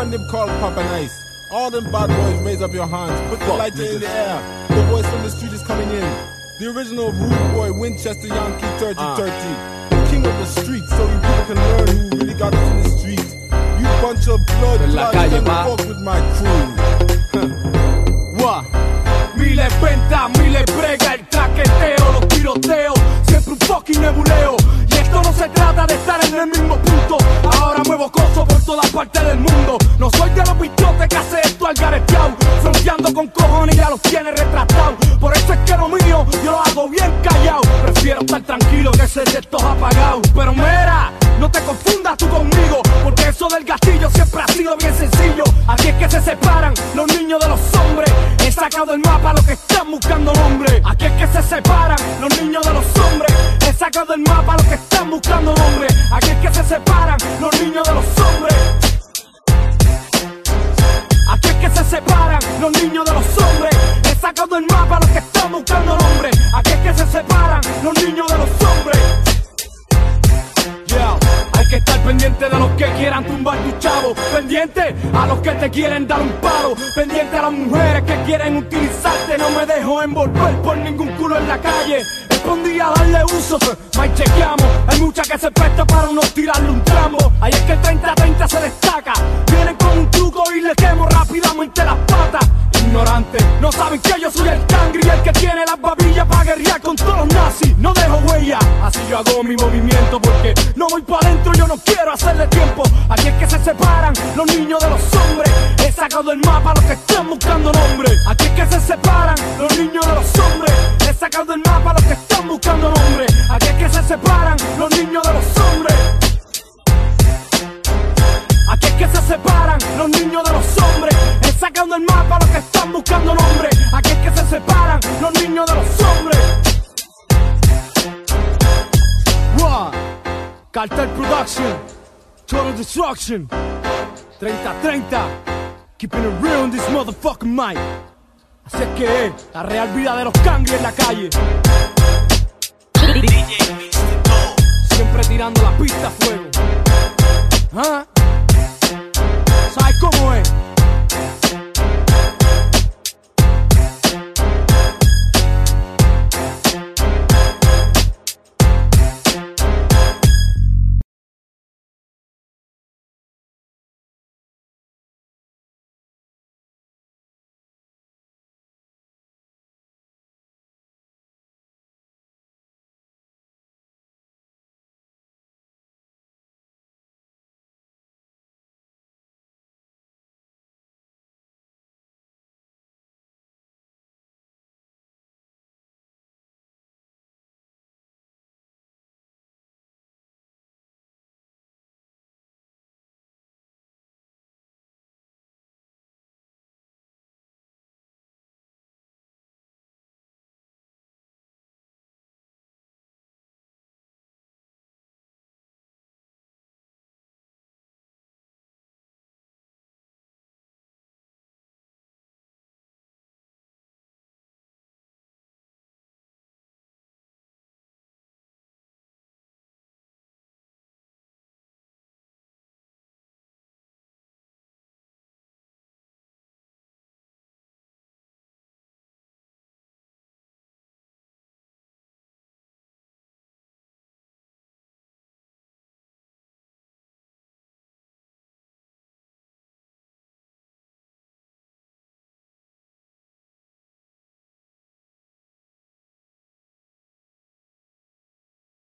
one them called Papa Nice. All them bad boys raise up your hands, put the lighter in the air. The voice from the street is coming in. The original rude boy, Winchester Yankee 3030. Ah. The king of the street, so you people can learn who really got it in the street. You bunch of blood En la clots calle, and fuck with my crew. Guau. Miles ventas, miles brega, los tiene retratados. Por eso es que lo mío yo lo hago bien callado. Prefiero estar tranquilo que ser de estos apagados. Pero mira, no te confundas tú conmigo, porque eso del gatillo siempre ha sido bien sencillo. Aquí es que se separan los niños de los hombres. He sacado del mapa lo que están buscando nombre. Aquí es que se separan los niños de los hombres. He sacado del mapa lo que están buscando nombre. Aquí es que se separan los niños de los hombres. Aquí es que se separan los niños de los hombres. De los que quieran tumbar tu chavo. Pendiente a los que te quieren dar un paro. Pendiente a las mujeres que quieren utilizarte. No me dejo envolver por ningún culo en la calle. Respondí a darle uso, más chequeamos. Hay mucha que se presta para uno tirarle un tramo. Ahí es que el 30-30 se destaca. Vienen con un truco y le quemo rápidamente las patas. Ignorante, no saben que yo soy el cangri, el que tiene las babillas para guerrear con todos los nazis. No dejo huella, así yo hago mi movimiento porque quiero hacerle tiempo. Aquí es que se separan los niños de los hombres. He sacado del mapa los que están buscando nombre. Aquí Cartel Production. Total Destruction. 30-30. Keeping it real in this motherfucking mic. Así es que es la real vida de los cangri en la calle. Siempre tirando la pista a fuego.